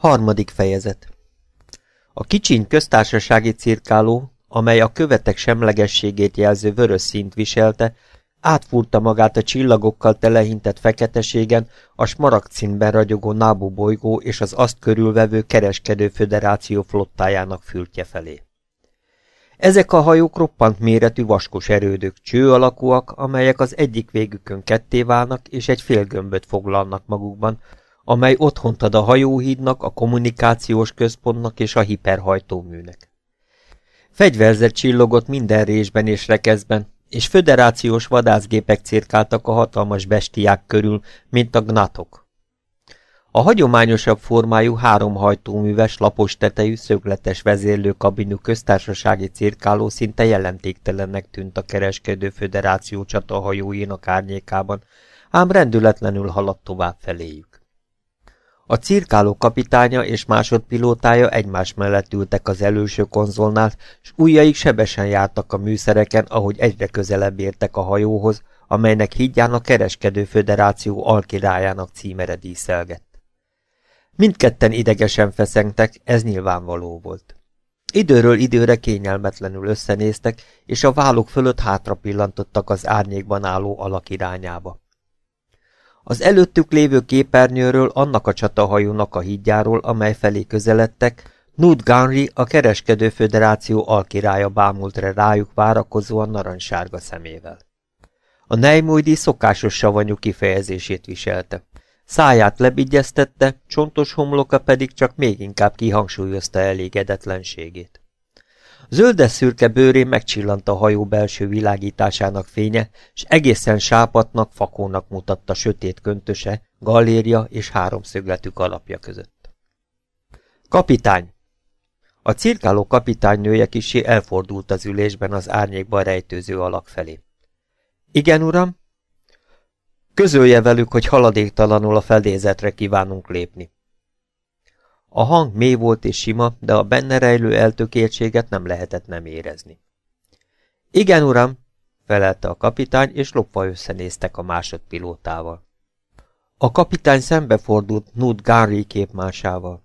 Harmadik fejezet A kicsiny köztársasági cirkáló, amely a követek semlegességét jelző vörös színt viselte, átfúrta magát a csillagokkal telehintett feketeségen, a smaragd ragyogó Nábu bolygó és az azt körülvevő kereskedő föderáció flottájának fültje felé. Ezek a hajók roppant méretű vaskos erődök, cső alakúak, amelyek az egyik végükön ketté válnak és egy fél gömböt foglalnak magukban, amely otthont ad a hajóhídnak, a kommunikációs központnak és a hiperhajtóműnek. Fegyverzett csillogott minden résben és rekeszben, és föderációs vadászgépek cirkáltak a hatalmas bestiák körül, mint a gnatok. A hagyományosabb formájú háromhajtóműves, lapos tetejű, szögletes vezérlőkabinú köztársasági cirkáló szinte jelentéktelennek tűnt a kereskedő föderáció csatahajóinak árnyékában, ám rendületlenül haladt tovább feléjük. A cirkáló kapitánya és másodpilótája egymás mellett ültek az előső konzolnál, s ujjaik sebesen jártak a műszereken, ahogy egyre közelebb értek a hajóhoz, amelynek hídján a kereskedő föderáció alkirályának címere díszelgett. Mindketten idegesen feszengtek, ez nyilvánvaló volt. Időről időre kényelmetlenül összenéztek, és a válluk fölött hátra pillantottak az árnyékban álló alak irányába. Az előttük lévő képernyőről annak a csatahajónak a hídjáról, amely felé közeledtek, Nud Gunry, a kereskedő föderáció alkirálya bámult re rájuk várakozóan narancssárga szemével. A Neimoidi szokásos savanyú kifejezését viselte. Száját lebigyeztette, csontos homloka pedig csak még inkább kihangsúlyozta elégedetlenségét. Zöldes-szürke bőrén megcsillant a hajó belső világításának fénye, és egészen sápatnak, fakónak mutatta sötét köntöse, galéria és háromszögletű alapja között. Kapitány! A cirkáló kapitánynője kisé elfordult az ülésben az árnyékban rejtőző alak felé. Igen, uram? Közölje velük, hogy haladéktalanul a fedélzetre kívánunk lépni. A hang mély volt és sima, de a benne rejlő eltökéltséget nem lehetett nem érezni. Igen, uram, felelte a kapitány, és lopva összenéztek a másodpilótával. A kapitány szembefordult Nud Garry képmásával.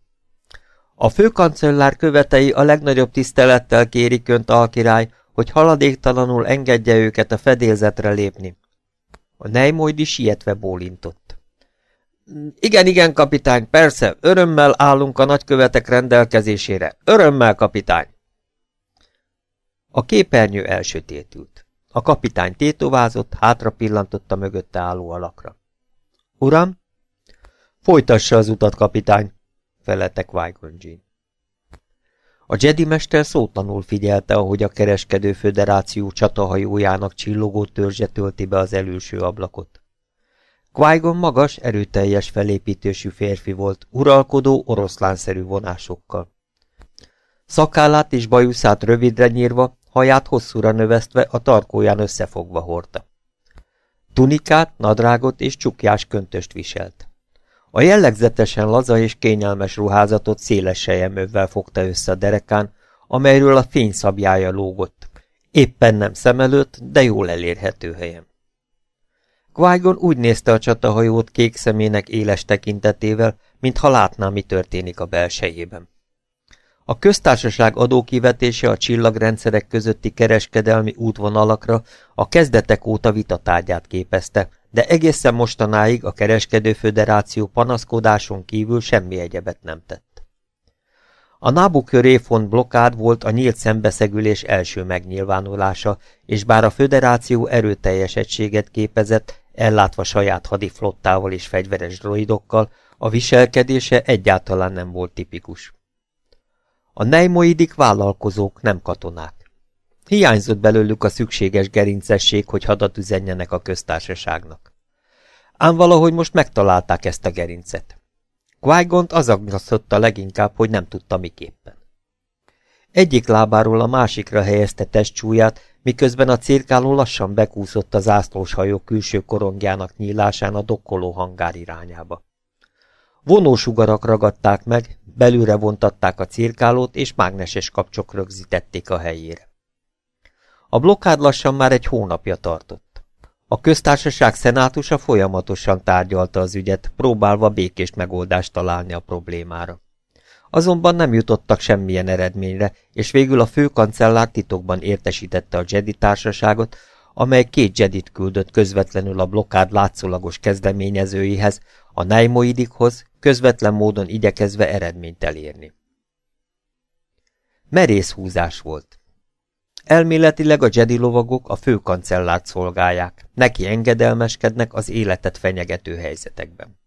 A főkancellár követei a legnagyobb tisztelettel kérik önt alkirály, hogy haladéktalanul engedje őket a fedélzetre lépni. A Neimoidi sietve bólintott. Igen, igen, kapitány, persze, örömmel állunk a nagykövetek rendelkezésére. Örömmel, kapitány! A képernyő elsötétült. A kapitány tétovázott, hátra pillantott a mögötte álló alakra. Uram? Folytassa az utat, kapitány, felelte qui. A Jedi mester szótlanul figyelte, ahogy a kereskedő föderáció csatahajójának csillogó törzse tölti be az előső ablakot qui magas, erőteljes felépítésű férfi volt, uralkodó, oroszlánszerű vonásokkal. Szakállát és bajuszát rövidre nyírva, haját hosszúra növesztve, a tarkóján összefogva hordta. Tunikát, nadrágot és csukjás köntöst viselt. A jellegzetesen laza és kényelmes ruházatot széles sejemővel fogta össze a derekán, amelyről a fényszabjája lógott. Éppen nem szem előtt, de jól elérhető helyen qui úgy nézte a csatahajót kék szemének éles tekintetével, mintha látná, mi történik a belsejében. A köztársaság adókivetése a csillagrendszerek közötti kereskedelmi útvonalakra a kezdetek óta vitatárgyát képezte, de egészen mostanáig a kereskedő föderáció panaszkodáson kívül semmi egyebet nem tett. A Nabu köré font blokád volt a nyílt szembeszegülés első megnyilvánulása, és bár a föderáció erőteljes egységet képezett, ellátva saját hadiflottával és fegyveres droidokkal, a viselkedése egyáltalán nem volt tipikus. A neimoidik vállalkozók, nem katonák. Hiányzott belőlük a szükséges gerincesség, hogy hadat üzenjenek a köztársaságnak. Ám valahogy most megtalálták ezt a gerincet. qui az aggasztotta leginkább, hogy nem tudta miképpen. Egyik lábáról a másikra helyezte testcsúját, miközben a cirkáló lassan bekúszott az zászlós hajó külső korongjának nyílásán a dokkoló hangár irányába. Vonósugarak ragadták meg, belülre vontatták a cirkálót, és mágneses kapcsok rögzítették a helyére. A blokkád lassan már egy hónapja tartott. A köztársaság szenátusa folyamatosan tárgyalta az ügyet, próbálva békés megoldást találni a problémára. Azonban nem jutottak semmilyen eredményre, és végül a főkancellár titokban értesítette a Jedi társaságot, amely két Jedit küldött közvetlenül a blokád látszólagos kezdeményezőihez, a Neimoidikhoz, közvetlen módon igyekezve eredményt elérni. Merész húzás volt. Elméletileg a Jedi lovagok a főkancellárt szolgálják, neki engedelmeskednek az életet fenyegető helyzetekben.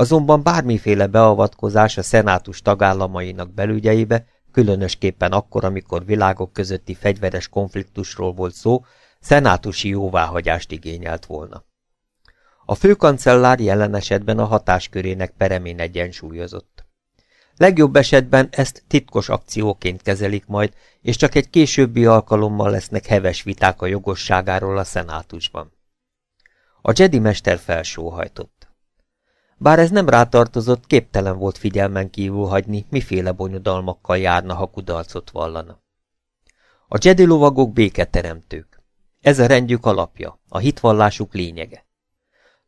Azonban bármiféle beavatkozás a szenátus tagállamainak belügyeibe, különösképpen akkor, amikor világok közötti fegyveres konfliktusról volt szó, szenátusi jóváhagyást igényelt volna. A főkancellár jelen esetben a hatáskörének peremén egyensúlyozott. Legjobb esetben ezt titkos akcióként kezelik majd, és csak egy későbbi alkalommal lesznek heves viták a jogosságáról a szenátusban. A Jedi mester felsóhajtott. Bár ez nem rátartozott, képtelen volt figyelmen kívül hagyni, miféle bonyodalmakkal járna, ha kudarcot vallana. A Jedi lovagok béketeremtők. Ez a rendjük alapja, a hitvallásuk lényege.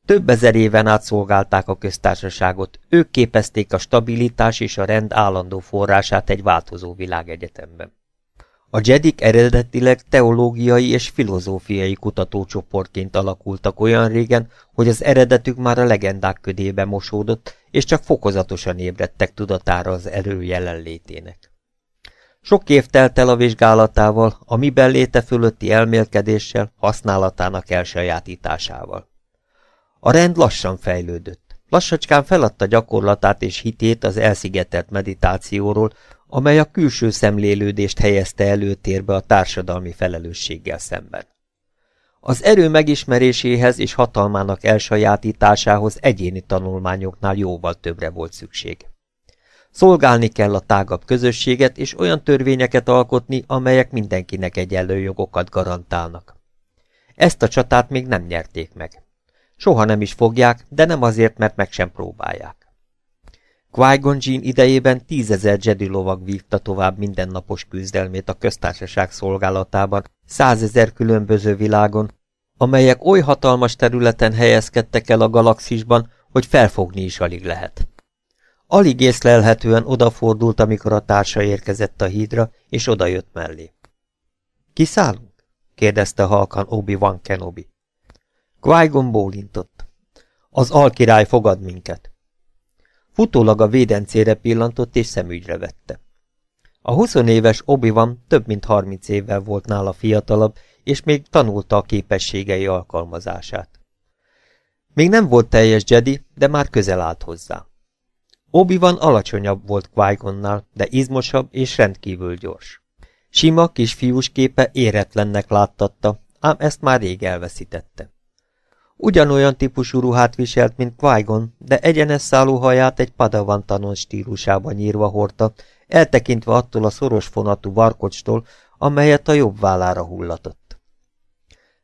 Több ezer éven át szolgálták a köztársaságot, ők képezték a stabilitás és a rend állandó forrását egy változó világegyetemben. A Jedik eredetileg teológiai és filozófiai kutatócsoportként alakultak olyan régen, hogy az eredetük már a legendák ködébe mosódott, és csak fokozatosan ébredtek tudatára az erő jelenlétének. Sok év telt el a vizsgálatával, a miben léte fölötti elmélkedéssel, használatának elsajátításával. A rend lassan fejlődött. Lassacskán feladta gyakorlatát és hitét az elszigetelt meditációról, amely a külső szemlélődést helyezte előtérbe a társadalmi felelősséggel szemben. Az erő megismeréséhez és hatalmának elsajátításához egyéni tanulmányoknál jóval többre volt szükség. Szolgálni kell a tágabb közösséget és olyan törvényeket alkotni, amelyek mindenkinek egyenlő jogokat garantálnak. Ezt a csatát még nem nyerték meg. Soha nem is fogják, de nem azért, mert meg sem próbálják. Qui-Gon idejében tízezer Jedi lovag vívta tovább mindennapos küzdelmét a köztársaság szolgálatában, százezer különböző világon, amelyek oly hatalmas területen helyezkedtek el a galaxisban, hogy felfogni is alig lehet. Alig észlelhetően odafordult, amikor a társa érkezett a hídra, és odajött mellé. Kiszállunk? kérdezte halkan Obi-Wan Kenobi. Qui-Gon bólintott. Az alkirály fogad minket. Futólag a védencére pillantott és szemügyre vette. A huszonéves Obi-Wan több mint harminc évvel volt nála fiatalabb, és még tanulta a képességei alkalmazását. Még nem volt teljes Jedi, de már közel állt hozzá. Obi-Wan alacsonyabb volt qui de izmosabb és rendkívül gyors. Sima kisfiús képe éretlennek láttatta, ám ezt már rég elveszítette. Ugyanolyan típusú ruhát viselt, mint qui de egyenes szálú haját egy padavan tanon stílusában nyírva hordta, eltekintve attól a szoros fonatú varkocstól, amelyet a jobb vállára hullatott.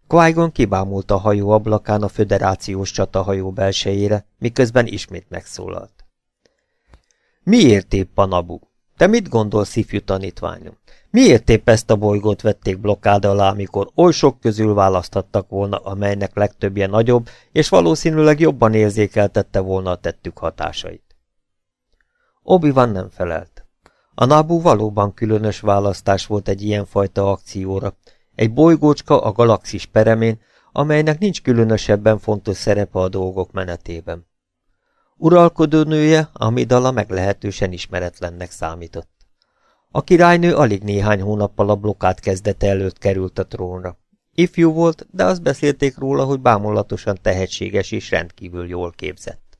qui kibámult a hajó ablakán a föderációs csatahajó belsejére, miközben ismét megszólalt. Miért épp a nabu? Te mit gondolsz, ifjú tanítványom? Miért épp ezt a bolygót vették blokkád alá, amikor oly sok közül választhattak volna, amelynek legtöbbje nagyobb, és valószínűleg jobban érzékeltette volna a tettük hatásait? obi van nem felelt. A Nabu valóban különös választás volt egy ilyenfajta akcióra, egy bolygócska a galaxis peremén, amelynek nincs különösebben fontos szerepe a dolgok menetében. Uralkodó nője, Amidala meglehetősen ismeretlennek számított. A királynő alig néhány hónappal a blokkát kezdete előtt került a trónra. Ifjú volt, de azt beszélték róla, hogy bámulatosan tehetséges és rendkívül jól képzett.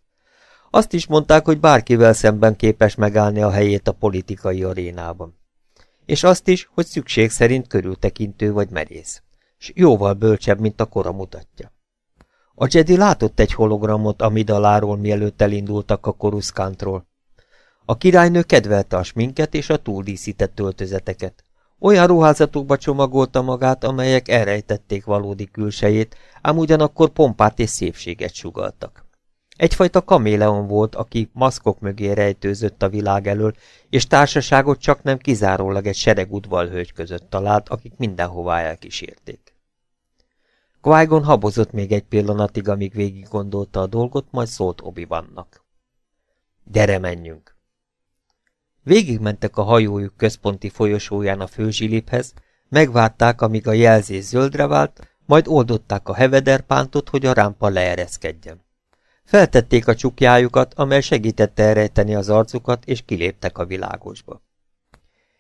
Azt is mondták, hogy bárkivel szemben képes megállni a helyét a politikai arénában. És azt is, hogy szükség szerint körültekintő vagy merész, és jóval bölcsebb, mint a kora mutatja. A Jedi látott egy hologramot Amidaláról, mielőtt elindultak a Koruszkántról. A királynő kedvelte a sminket és a túldíszített öltözeteket. Olyan ruházatokba csomagolta magát, amelyek elrejtették valódi külsejét, ám ugyanakkor pompát és szépséget sugaltak. Egyfajta kaméleon volt, aki maszkok mögé rejtőzött a világ elől, és társaságot csak nem kizárólag egy sereg udvalhölgy között talált, akik mindenhová elkísérték. Qui habozott még egy pillanatig, amíg végig gondolta a dolgot, majd szólt obi vannak. Gyere, menjünk! Végigmentek a hajójuk központi folyosóján a főzsiliphez, megvárták, amíg a jelzés zöldre vált, majd oldották a hevederpántot, hogy a rámpa leereszkedjen. Feltették a csukjájukat, amely segítette elrejteni az arcukat, és kiléptek a világosba.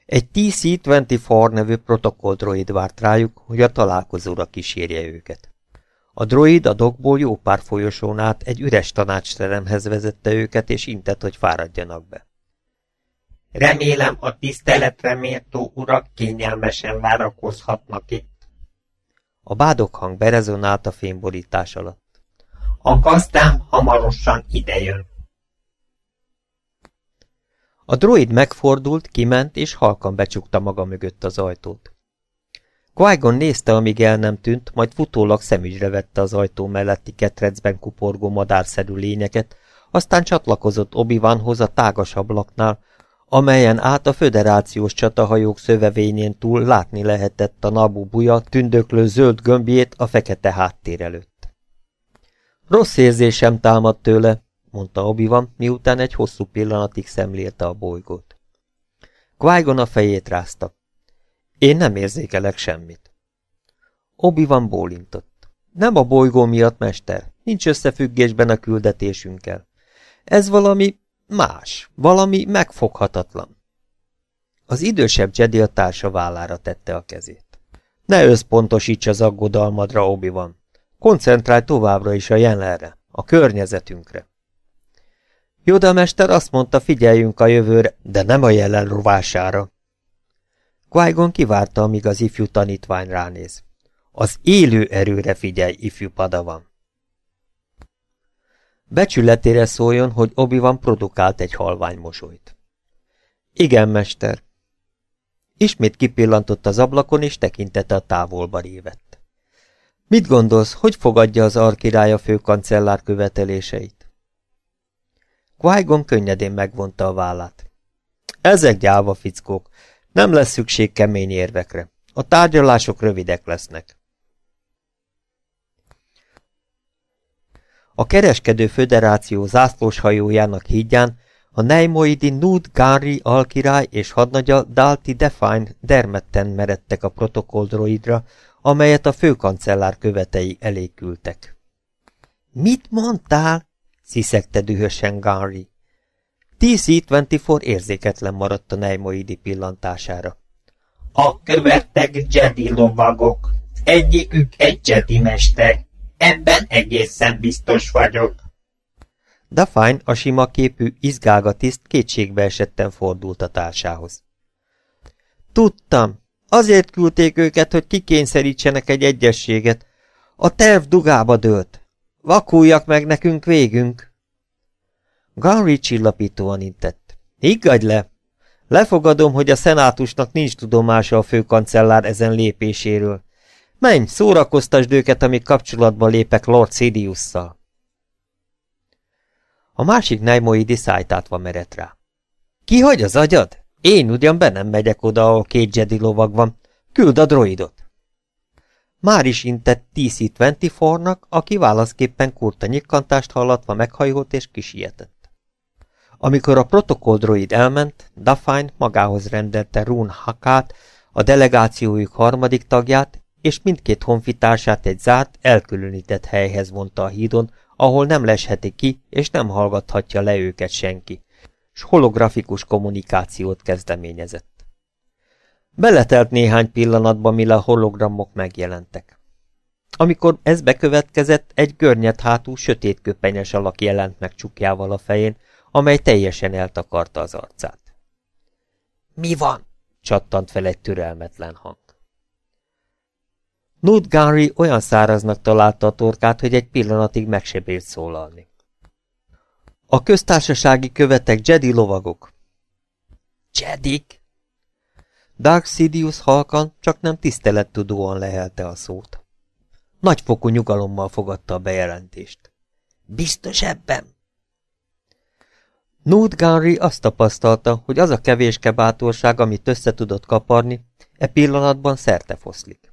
Egy TC-24 nevű protokolldroid várt rájuk, hogy a találkozóra kísérje őket. A droid a dokból jó pár folyosón át egy üres tanácsteremhez vezette őket, és intett, hogy fáradjanak be. Remélem a tiszteletre méltó urak kényelmesen várakozhatnak itt. A bádok hang berezonált a fényborítás alatt. A gazdám hamarosan idejön. A droid megfordult, kiment, és halkan becsukta maga mögött az ajtót. qui nézte, amíg el nem tűnt, majd futólag szemügyre vette az ajtó melletti ketrecben kuporgó madárszerű lényeket, aztán csatlakozott obi a tágas ablaknál, amelyen át a föderációs csatahajók szövevényén túl látni lehetett a Nabu buja tündöklő zöld gömbjét a fekete háttér előtt. Rossz érzésem támadt tőle, mondta obi miután egy hosszú pillanatig szemlélte a bolygót. qui a fejét rázta. Én nem érzékelek semmit. obi bólintott. Nem a bolygó miatt, mester, nincs összefüggésben a küldetésünkkel. Ez valami Más, valami megfoghatatlan. Az idősebb Jedi a társa vállára tette a kezét. Ne összpontosíts az aggodalmadra, obi van. Koncentrálj továbbra is a jelenre, a környezetünkre. Joda mester azt mondta, figyeljünk a jövőre, de nem a jelen rovására. qui kivárta, amíg az ifjú tanítvány ránéz. Az élő erőre figyelj, ifjú padavan. Becsületére szóljon, hogy Obi-Wan produkált egy halvány mosolyt. Igen, mester. Ismét kipillantott az ablakon, és tekintete a távolba révett. Mit gondolsz, hogy fogadja az arkirály a főkancellár követeléseit? Qui könnyedén megvonta a vállát. Ezek gyáva fickók, nem lesz szükség kemény érvekre. A tárgyalások rövidek lesznek. A kereskedő föderáció zászlós hajójának hídján a Neimoidi Nud Gari alkirály és hadnagya Dalti Define dermedten meredtek a protokolldroidra, amelyet a főkancellár követei elé küldtek. Mit mondtál? Sziszegte dühösen Gari. TC-24 érzéketlen maradt a Neimoidi pillantására. A követek Jedi lovagok. Egyikük egy Jedi mester, Ebben egészen biztos vagyok. Dafine a sima képű, izgága tiszt kétségbe esetten fordult a társához. Tudtam. Azért küldték őket, hogy kikényszerítsenek egy egyességet. A terv dugába dőlt. Vakuljak meg nekünk végünk. Gary csillapítóan intett. Higgadj le! Lefogadom, hogy a szenátusnak nincs tudomása a főkancellár ezen lépéséről. Menj, szórakoztasd őket, amíg kapcsolatba lépek Lord Sidiusszal. A másik Neimoidi szájtátva merett rá. Ki hagy az agyad? Én ugyan be nem megyek oda, ahol két Jedi lovag van. Küld a droidot. Már is intett TC-24-nak, aki válaszképpen kurta nyikkantást hallatva meghajolt és kisietett. Amikor a protokolldroid elment, Dafine magához rendelte Rune Hakát, a delegációjuk harmadik tagját, és mindkét honfitársát egy zárt, elkülönített helyhez vonta a hídon, ahol nem lesheti ki, és nem hallgathatja le őket senki, s holografikus kommunikációt kezdeményezett. Beletelt néhány pillanatban, mire a hologramok megjelentek. Amikor ez bekövetkezett, egy görnyet hátú, sötétköpenyes alak jelent meg csukjával a fején, amely teljesen eltakarta az arcát. – Mi van? – csattant fel egy türelmetlen hang. Nud Gary olyan száraznak találta a torkát, hogy egy pillanatig meg se bírt szólalni. A köztársasági követek Jedi lovagok. Jedik? Dark Sidious halkan, csak nem tisztelettudóan lehelte a szót. Nagyfokú nyugalommal fogadta a bejelentést. Biztos ebben? Nud Gary azt tapasztalta, hogy az a kevéske bátorság, amit össze tudott kaparni, e pillanatban szerte foszlik.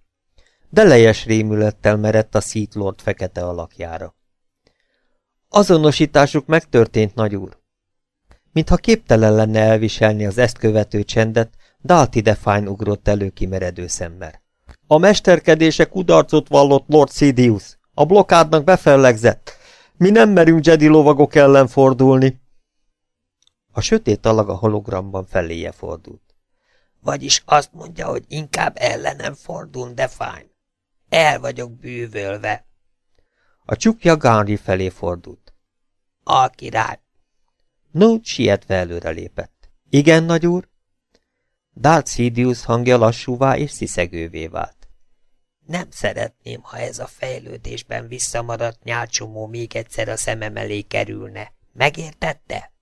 Delejes rémülettel merett a Seat Lord fekete alakjára. Azonosításuk megtörtént, nagyúr. Mintha képtelen lenne elviselni az ezt követő csendet, Dalti Define ugrott elő kimeredő szemmel. A mesterkedése kudarcot vallott Lord Sidious. A blokádnak befellegzett. Mi nem merünk Jedi lovagok ellen fordulni. A sötét alag a hologramban feléje fordult. Vagyis azt mondja, hogy inkább ellenem fordul, Define. El vagyok bűvölve. A csukja Gári felé fordult. A király. No, sietve előre lépett. Igen, nagy úr? Darth Sidious hangja lassúvá és sziszegővé vált. Nem szeretném, ha ez a fejlődésben visszamaradt nyálcsomó még egyszer a szemem elé kerülne. Megértette?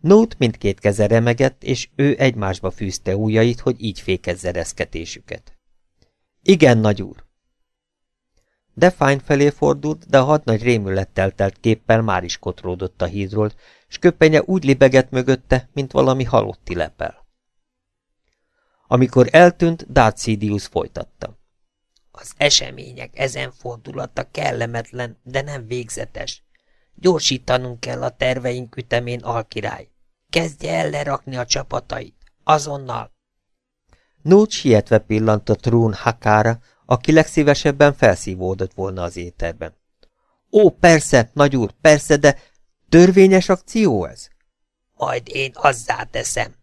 Nót mindkét keze remegett, és ő egymásba fűzte ujjait, hogy így fékezze reszketésüket. Igen, nagy úr. Define felé fordult, de a hadnagy rémülettel telt képpel már is kotródott a hídról, s köpenye úgy libegett mögötte, mint valami halotti lepel. Amikor eltűnt, Darth Sidious folytatta. Az események ezen fordulata kellemetlen, de nem végzetes. Gyorsítanunk kell a terveink ütemén, alkirály. Kezdje el lerakni a csapatait. Azonnal. Nót sietve pillantott Rún Hakára, aki legszívesebben felszívódott volna az éterben. Ó, persze, nagyúr, persze, de törvényes akció ez? Majd én azzá teszem.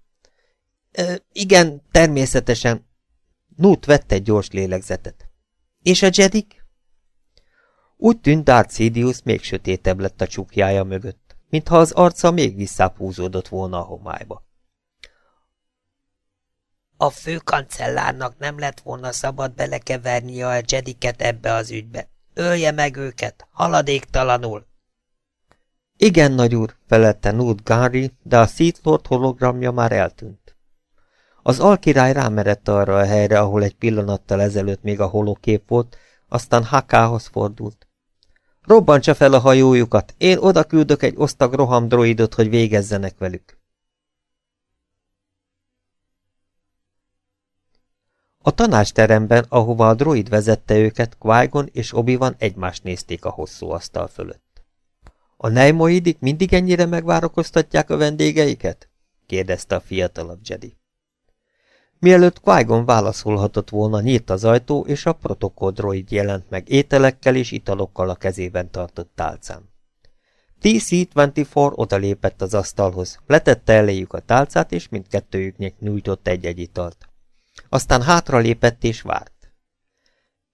Ö, igen, természetesen. Nút vette egy gyors lélegzetet. És a Jedik? Úgy tűnt Darth Sidious még sötétebb lett a csukjája mögött, mintha az arca még visszább volna a homályba. A főkancellárnak nem lett volna szabad belekevernie a Jediket ebbe az ügybe. Ölje meg őket, haladéktalanul! Igen, nagy úr, felelte Nút Gary, de a Sith Lord hologramja már eltűnt. Az alkirály rámerett arra a helyre, ahol egy pillanattal ezelőtt még a holokép volt, aztán Hakához fordult. Robbantsa fel a hajójukat, én oda küldök egy osztag rohamdroidot, hogy végezzenek velük. A tanácsteremben, ahova a droid vezette őket, qui és Obi-Wan egymást nézték a hosszú asztal fölött. A nejmoidik mindig ennyire megvárakoztatják a vendégeiket? kérdezte a fiatalabb Jedi. Mielőtt qui válaszolhatott volna, nyílt az ajtó, és a protokolldroid jelent meg ételekkel és italokkal a kezében tartott tálcán. TC-24 odalépett az asztalhoz, letette eléjük a tálcát, és mindkettőjüknek nyújtott egy-egy italt. Aztán hátralépett és várt.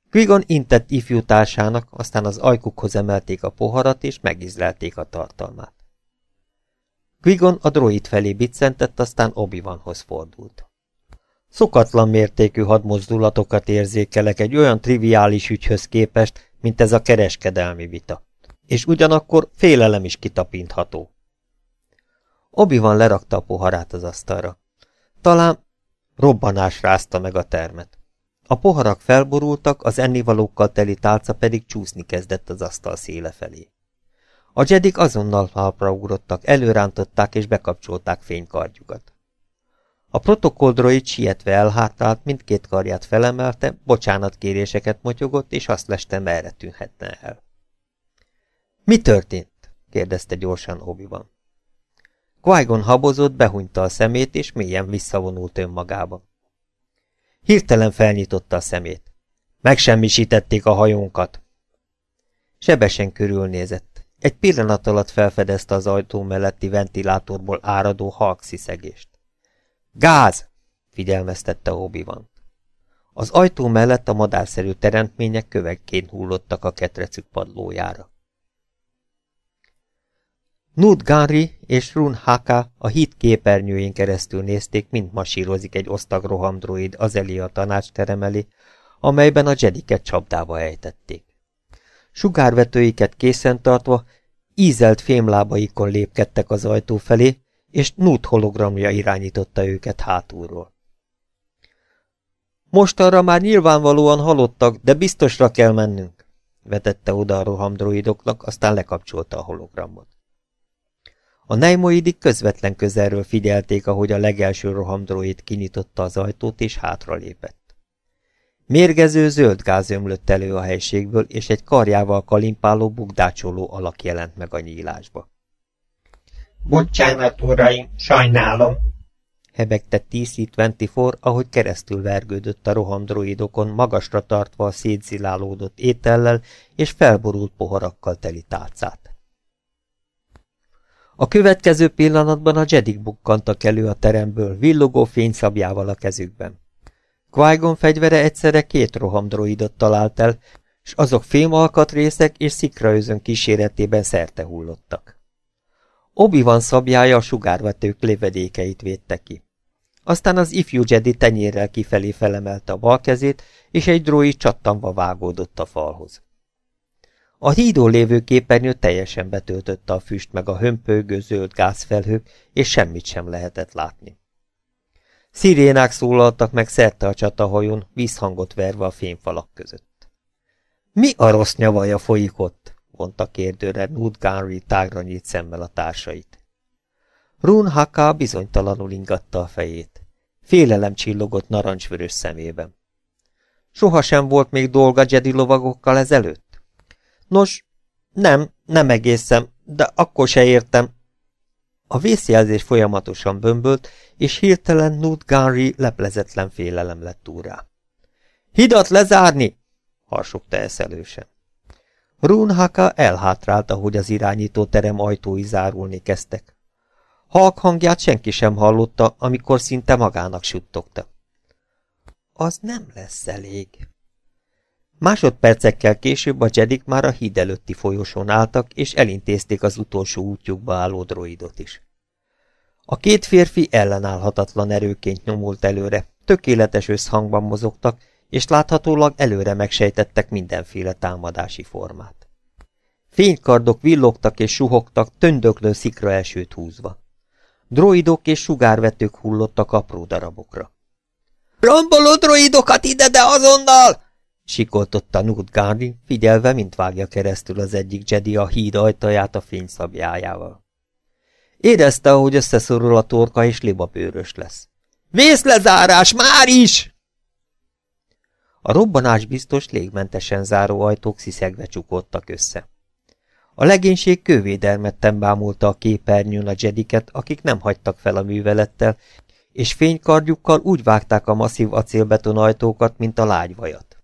Quigon intett ifjú társának, aztán az ajkukhoz emelték a poharat, és megizlelték a tartalmát. Quigon a droid felé biccentett, aztán Obi-Wanhoz fordult. Szokatlan mértékű hadmozdulatokat érzékelek egy olyan triviális ügyhöz képest, mint ez a kereskedelmi vita. És ugyanakkor félelem is kitapintható. Obi-Wan lerakta a poharát az asztalra. Talán Robbanás rázta meg a termet. A poharak felborultak, az ennivalókkal teli tálca pedig csúszni kezdett az asztal széle felé. A jedik azonnal halpra ugrottak, előrántották és bekapcsolták fénykardjukat. A protokolldroid sietve elhátrált, mindkét karját felemelte, bocsánatkéréseket motyogott, és azt leste, merre tűnhetne el. Mi történt? kérdezte gyorsan Obi-Wan. Qui-Gon habozott, behunyta a szemét, és mélyen visszavonult önmagába. Hirtelen felnyitotta a szemét. Megsemmisítették a hajónkat. Sebesen körülnézett. Egy pillanat alatt felfedezte az ajtó melletti ventilátorból áradó halk sziszegést. Gáz! figyelmeztette obi -Wan. Az ajtó mellett a madárszerű teremtmények kövekként hullottak a ketrecük padlójára. Nud Ganri és Run Haka a híd képernyőjén keresztül nézték, mint masírozik egy osztag rohamdroid az elé a tanácsterem elé, amelyben a jediket csapdába ejtették. Sugárvetőiket készen tartva, ízelt fémlábaikon lépkedtek az ajtó felé, és Nút hologramja irányította őket hátulról. Most arra már nyilvánvalóan halottak, de biztosra kell mennünk, vetette oda a rohamdroidoknak, aztán lekapcsolta a hologramot. A nejmoidik közvetlen közelről figyelték, ahogy a legelső rohamdroid kinyitotta az ajtót és hátralépett. Mérgező zöld gáz ömlött elő a helységből, és egy karjával kalimpáló bugdácsoló alak jelent meg a nyílásba. Bocsánat, uraim, sajnálom. Hebegte TC-24, ahogy keresztül vergődött a rohamdroidokon, magasra tartva a szétzilálódott étellel és felborult poharakkal teli tálcát. A következő pillanatban a Jedik bukkantak elő a teremből, villogó fényszabjával a kezükben. qui fegyvere egyszerre két rohamdroidot talált el, s azok fémalkatrészek és szikraözön kíséretében szerte hullottak. Obi-Wan szabjája a sugárvetők lévedékeit védte ki. Aztán az ifjú Jedi tenyérrel kifelé felemelte a bal kezét, és egy droid csattanva vágódott a falhoz. A hídon lévő képernyő teljesen betöltötte a füst meg a hömpölygő zöld gázfelhők, és semmit sem lehetett látni. Szirénák szólaltak meg szerte a csatahajón, vízhangot verve a fényfalak között. Mi a rossz nyavaja folyik ott? Mondta kérdőre Nud Gunry tágra nyílt szemmel a társait. Run Haka bizonytalanul ingatta a fejét. Félelem csillogott narancsvörös szemében. Soha sem volt még dolga Jedi lovagokkal ezelőtt? Nos, nem, nem egészen, de akkor se értem. A vészjelzés folyamatosan bömbölt, és hirtelen Nud Gunry leplezetlen félelem lett úrá. Hidat lezárni! harsogta eszelősen. Runhaka elhátrált, ahogy az irányító terem ajtói zárulni kezdtek. Halk hangját senki sem hallotta, amikor szinte magának suttogta. Az nem lesz elég. Másodpercekkel később a Jedik már a híd előtti folyosón álltak, és elintézték az utolsó útjukba álló droidot is. A két férfi ellenállhatatlan erőként nyomult előre, tökéletes összhangban mozogtak, és láthatólag előre megsejtettek mindenféle támadási formát. Fénykardok villogtak és suhogtak, töndöklő szikra elsőt húzva. Droidok és sugárvetők hullottak apró darabokra. – Romboló droidokat ide, de azonnal! sikoltotta Nut Gardi, figyelve, mint vágja keresztül az egyik Jedi a híd ajtaját a fényszabjájával. Érezte, ahogy összeszorul a torka, és libabőrös lesz. – Vészlezárás, már is! A robbanás biztos légmentesen záró ajtók sziszegve csukódtak össze. A legénység kővédelmetten bámulta a képernyőn a jediket, akik nem hagytak fel a művelettel, és fénykardjukkal úgy vágták a masszív acélbeton ajtókat, mint a lágyvajat.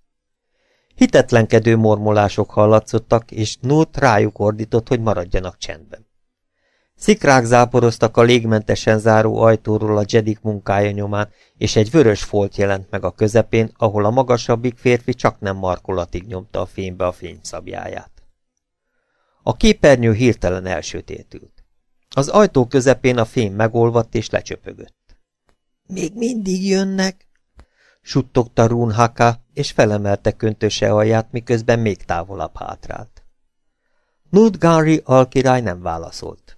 Hitetlenkedő mormolások hallatszottak, és Nút rájuk ordított, hogy maradjanak csendben. Szikrák záporoztak a légmentesen záró ajtóról a jedik munkája nyomán, és egy vörös folt jelent meg a közepén, ahol a magasabbik férfi csak nem markolatig nyomta a fénybe a fényszabjáját. A képernyő hirtelen elsötétült. Az ajtó közepén a fém megolvadt és lecsöpögött. Még mindig jönnek? Suttogta Rún Haka, és felemelte köntöse alját, miközben még távolabb hátrált. Nud Gunry alkirály nem válaszolt.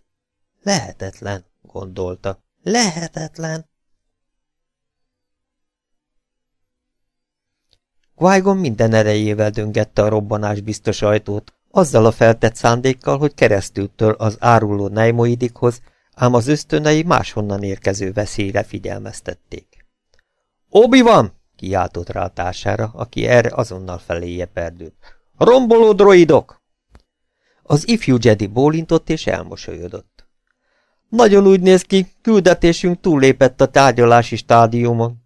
Lehetetlen, gondolta. Lehetetlen. qui minden erejével döngette a robbanás biztos ajtót, azzal a feltett szándékkal, hogy keresztültől az áruló nejmoidikhoz, ám az ösztönei máshonnan érkező veszélyre figyelmeztették. Obi van! kiáltott rá a társára, aki erre azonnal feléje perdült. Romboló droidok! Az ifjú Jedi bólintott és elmosolyodott. Nagyon úgy néz ki, küldetésünk túllépett a tárgyalási stádiumon.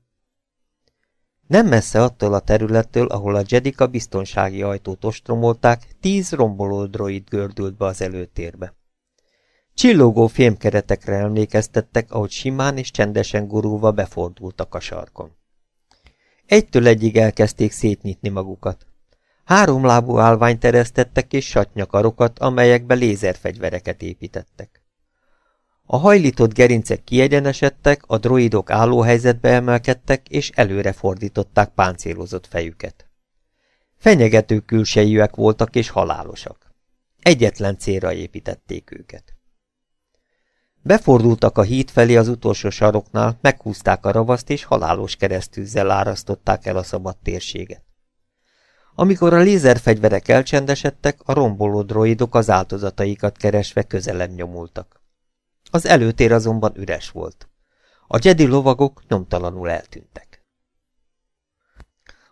Nem messze attól a területtől, ahol a Jedik a biztonsági ajtót ostromolták, tíz romboló droid gördült be az előtérbe. Csillogó fémkeretekre emlékeztettek, ahogy simán és csendesen gurulva befordultak a sarkon. Egytől egyig elkezdték szétnyitni magukat. Háromlábú állványt teresztettek és satnyakarokat, amelyekbe lézerfegyvereket építettek. A hajlított gerincek kiegyenesedtek, a droidok állóhelyzetbe emelkedtek, és előre fordították páncélozott fejüket. Fenyegető külsejűek voltak és halálosak. Egyetlen célra építették őket. Befordultak a híd felé az utolsó saroknál, meghúzták a ravaszt, és halálos keresztűzzel árasztották el a szabad térséget. Amikor a lézerfegyverek elcsendesedtek, a romboló droidok az áldozataikat keresve közelem nyomultak. Az előtér azonban üres volt. A Jedi lovagok nyomtalanul eltűntek.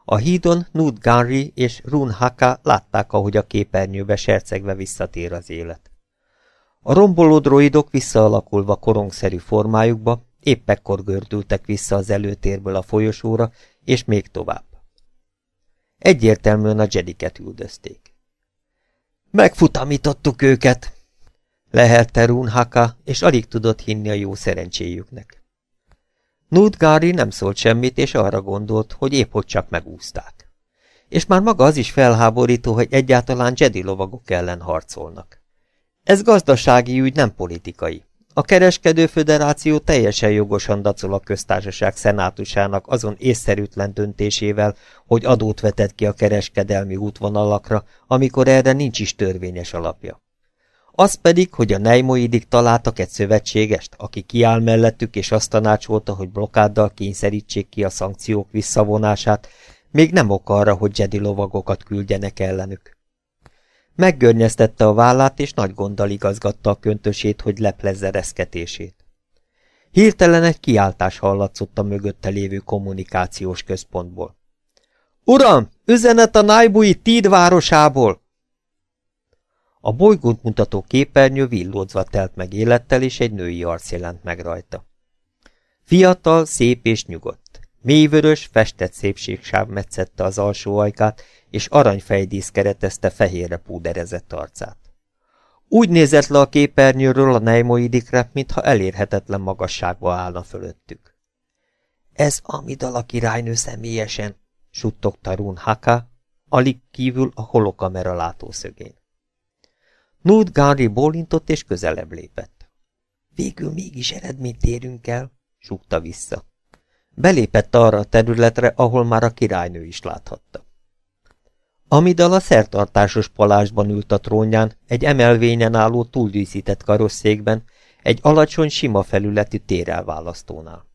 A hídon Nud Gunry és Run Haka látták, ahogy a képernyőbe sercegve visszatér az élet. A romboló droidok visszaalakulva korongszerű formájukba épp ekkor gördültek vissza az előtérből a folyosóra, és még tovább. Egyértelműen a jediket üldözték. Megfutamítottuk őket, lehelte Runhaka, és alig tudott hinni a jó szerencséjüknek. Nudgári nem szólt semmit, és arra gondolt, hogy épp hogy csak megúzták. És már maga az is felháborító, hogy egyáltalán Jedi lovagok ellen harcolnak. Ez gazdasági ügy, nem politikai. A kereskedő föderáció teljesen jogosan dacol a köztársaság szenátusának azon észszerűtlen döntésével, hogy adót vetett ki a kereskedelmi útvonalakra, amikor erre nincs is törvényes alapja. Az pedig, hogy a Neimoidik találtak egy szövetségest, aki kiáll mellettük és azt tanácsolta, hogy blokkáddal kényszerítsék ki a szankciók visszavonását, még nem ok arra, hogy Jedi lovagokat küldjenek ellenük. Meggörnyeztette a vállát, és nagy gonddal igazgatta a köntösét, hogy leplezze reszketését. Hirtelen egy kiáltás hallatszott a mögötte lévő kommunikációs központból. Uram, üzenet a Naibui Tid városából! A bolygót mutató képernyő villódzva telt meg élettel, és egy női arc jelent meg rajta. Fiatal, szép és nyugodt. Mélyvörös, festett szépségsáv metszette az alsó ajkát, és aranyfejdísz keretezte fehérre púderezett arcát. Úgy nézett le a képernyőről a Neimoidikre, mintha elérhetetlen magasságba állna fölöttük. Ez Amidala királynő személyesen, suttogta Run Haka, alig kívül a holokamera látószögén. Nud Gary bólintott és közelebb lépett. Végül mégis eredményt érünk el, súgta vissza. Belépett arra a területre, ahol már a királynő is láthatta. Amidal a szertartásos palásban ült a trónján, egy emelvényen álló túldíszített karosszékben, egy alacsony, sima felületű térelválasztónál.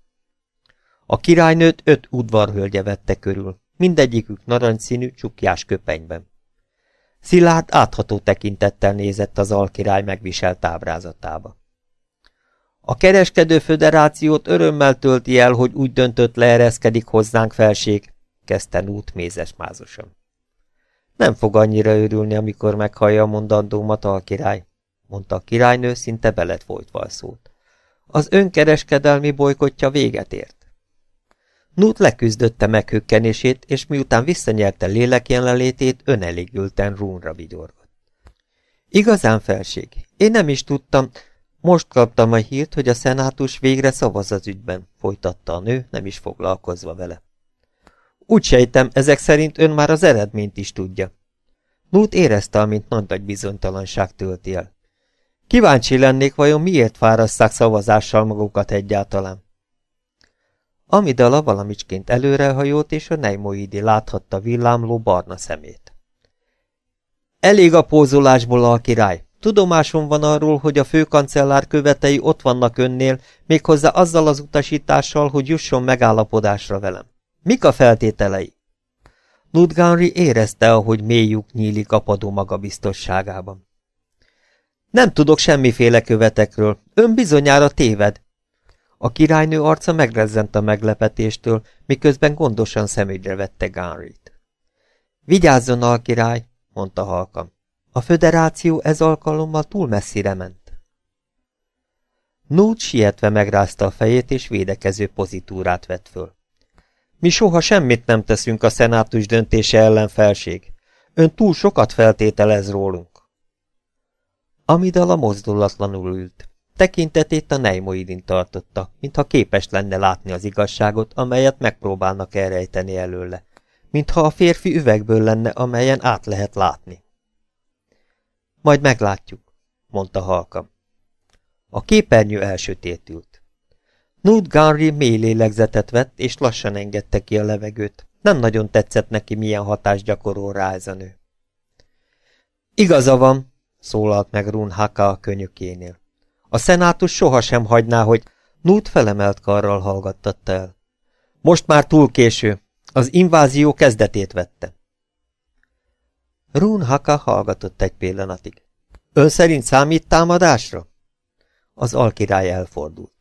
A királynőt öt udvarhölgye vette körül, mindegyikük narancsszínű, csukjás köpenyben. Szilárd átható tekintettel nézett az alkirály megviselt ábrázatába. A kereskedő föderációt örömmel tölti el, hogy úgy döntött leereszkedik hozzánk felség, kezdte Nút mézesmázosan. Nem fog annyira örülni, amikor meghallja a mondandómat alkirály, mondta a királynő, szinte belet folytva a szót. Az önkereskedelmi bolykotja véget ért. Nút leküzdötte meghökkenését, és miután visszanyerte lélek jelenlétét, önelégülten rúnra vigyorgott. Igazán felség, én nem is tudtam, most kaptam a hírt, hogy a szenátus végre szavaz az ügyben, folytatta a nő, nem is foglalkozva vele. Úgy sejtem, ezek szerint ön már az eredményt is tudja. Nút érezte, amint nagy bizonytalanság tölti el. Kíváncsi lennék, vajon miért fáraszták szavazással magukat egyáltalán. Amidala valamicsként előrehajolt, és a Neimoidi láthatta villámló barna szemét. Elég a pózolásból, a király. Tudomásom van arról, hogy a főkancellár követei ott vannak önnél, méghozzá azzal az utasítással, hogy jusson megállapodásra velem. Mik a feltételei? Nudganri érezte, ahogy mély lyuk nyílik apadó magabiztosságában. Nem tudok semmiféle követekről, ön bizonyára téved. A királynő arca megrezzent a meglepetéstől, miközben gondosan szemügyre vette Gánrit. Vigyázzon, alkirály, mondta halkan. A föderáció ez alkalommal túl messzire ment. Nút sietve megrázta a fejét, és védekező pozitúrát vett föl. Mi soha semmit nem teszünk a szenátus döntése ellen felség. Ön túl sokat feltételez rólunk. Amidala mozdulatlanul ült. Tekintetét a Neimoidin tartotta, mintha képes lenne látni az igazságot, amelyet megpróbálnak elrejteni előle, mintha a férfi üvegből lenne, amelyen át lehet látni. Majd meglátjuk, mondta halkam. A képernyő elsötétült. Nud Gunry mély lélegzetet vett, és lassan engedte ki a levegőt. Nem nagyon tetszett neki, milyen hatást gyakorol rá ez a nő. Igaza van, szólalt meg Run Haka a könyökénél. A szenátus sohasem hagyná, hogy Nút felemelt karral hallgattatta el. Most már túl késő. Az invázió kezdetét vette. Rún Haka hallgatott egy pillanatig. Ön szerint számít támadásra? Az alkirály elfordult.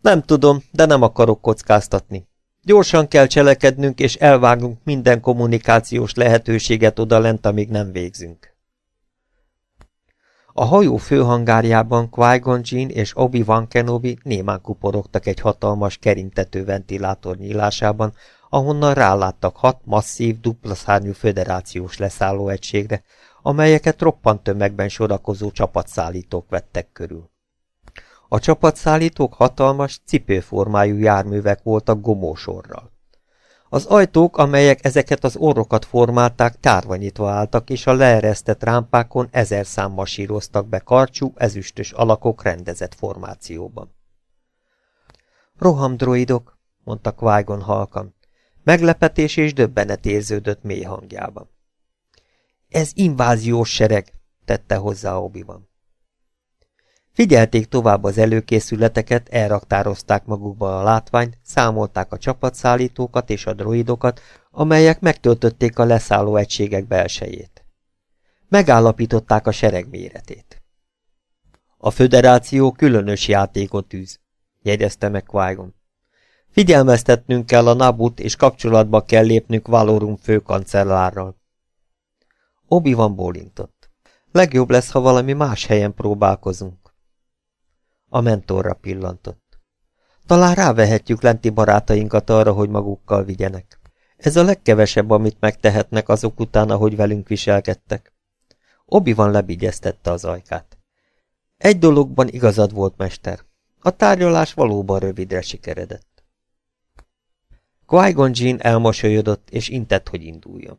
Nem tudom, de nem akarok kockáztatni. Gyorsan kell cselekednünk, és elvágunk minden kommunikációs lehetőséget odalent, amíg nem végzünk. A hajó főhangárjában Qui-Gon és Obi-Wan Kenobi némán kuporogtak egy hatalmas kerintető ventilátor nyílásában, ahonnan ráláttak hat masszív, dupla szárnyú föderációs leszállóegységre, amelyeket roppant tömegben sorakozó csapatszállítók vettek körül. A csapatszállítók hatalmas, cipőformájú járművek voltak gomósorral. Az ajtók, amelyek ezeket az orrokat formálták, tárva nyitva álltak, és a leeresztett rámpákon ezer számmal síroztak be karcsú, ezüstös alakok rendezett formációban. Rohamdroidok, mondta qui halkan. Meglepetés és döbbenet érződött mély hangjában. Ez inváziós sereg, tette hozzá obi -Wan. Figyelték tovább az előkészületeket, elraktározták magukba a látványt, számolták a csapatszállítókat és a droidokat, amelyek megtöltötték a leszálló egységek belsejét. Megállapították a sereg méretét. A föderáció különös játékot űz, jegyezte meg qui -Gon. Figyelmeztetnünk kell a Nabut, és kapcsolatba kell lépnünk Valorum főkancellárral. Obi van bólintott. Legjobb lesz, ha valami más helyen próbálkozunk. A mentorra pillantott. Talán rávehetjük lenti barátainkat arra, hogy magukkal vigyenek. Ez a legkevesebb, amit megtehetnek azok után, ahogy velünk viselkedtek. Obi van lebigyeztette az ajkát. Egy dologban igazad volt, mester. A tárgyalás valóban rövidre sikeredett. Qui-Gon elmosolyodott, és intett, hogy induljon.